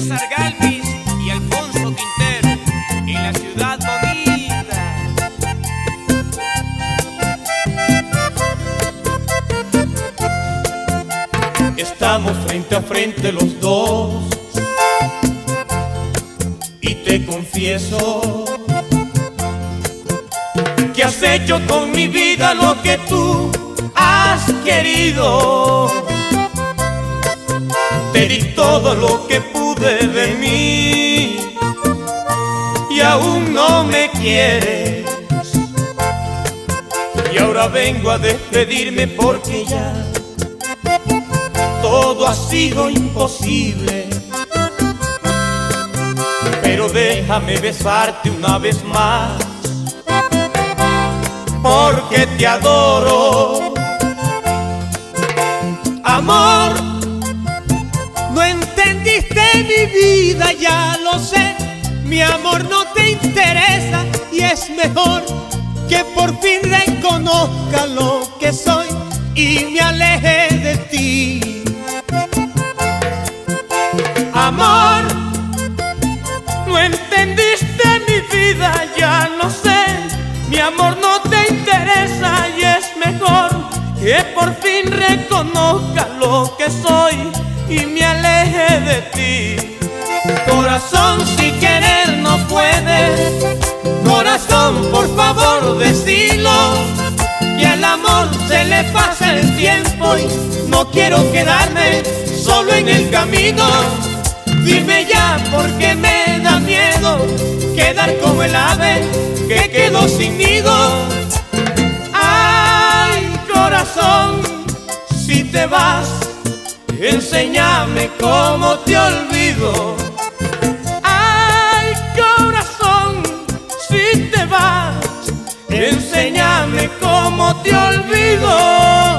Sargalvis y Alfonso Quintero en la ciudad bonita. Estamos frente a frente los dos y te confieso que has hecho con mi vida lo que tú has querido. Te di todo lo que pude de mí y aún no me quieres. Y ahora vengo a despedirme porque ya todo ha sido imposible. Pero déjame besarte una vez más, porque te adoro. Amor, mi vida, ya lo sé. Mi amor no te interesa y es mejor que por fin reconozca lo que soy y me aleje de ti. amor, no entendiste mi vida, ya lo sé. Mi amor no te interesa y es mejor que por fin reconozca lo que soy y me aleje de ti. Corazón, si querer no puedes, corazón, por favor, decilo. Y al amor se le pasa el tiempo y no quiero quedarme solo en el camino. Dime ya porque me da miedo quedar como el ave que quedó sin nido. Ay, corazón, si te vas, enséñame cómo te olvido. Ay, corazón, si te vas, enséñame cómo te olvido.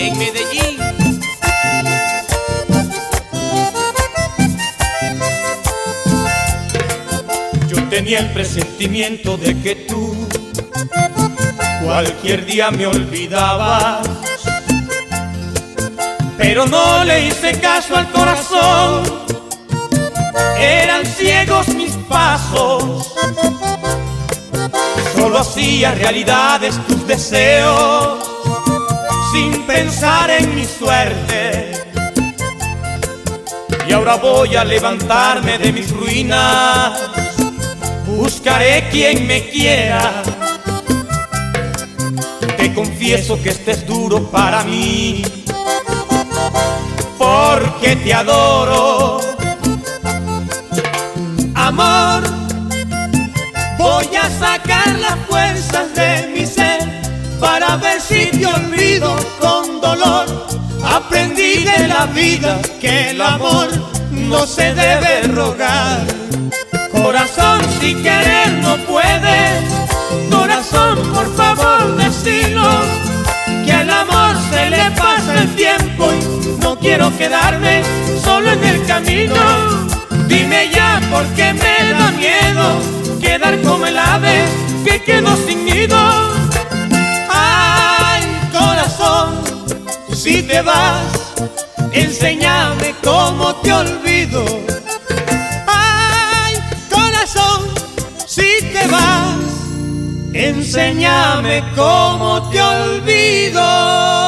En Medellín. Yo tenía el presentimiento de que tú cualquier día me olvidabas, pero no le hice caso al corazón, eran ciegos mis pasos, solo hacía realidades tus deseos, sin pensar en mi suerte. Y ahora voy a levantarme de mis ruinas buscaré quien me quiera. Te confieso que este es duro para mí, porque te adoro. Amor, voy a sacar las fuerzas de con dolor. Aprendí de la vida que el amor no se debe rogar. Corazón, si querer no puedes, Corazón, por favor, decilo que al amor se le pasa el tiempo y no quiero quedarme solo en el camino. Dime ya porque me da miedo quedar como el ave que quedó sin nido. Si te vas, enséñame cómo te olvido. Ay, corazón, si te vas, enséñame cómo te olvido.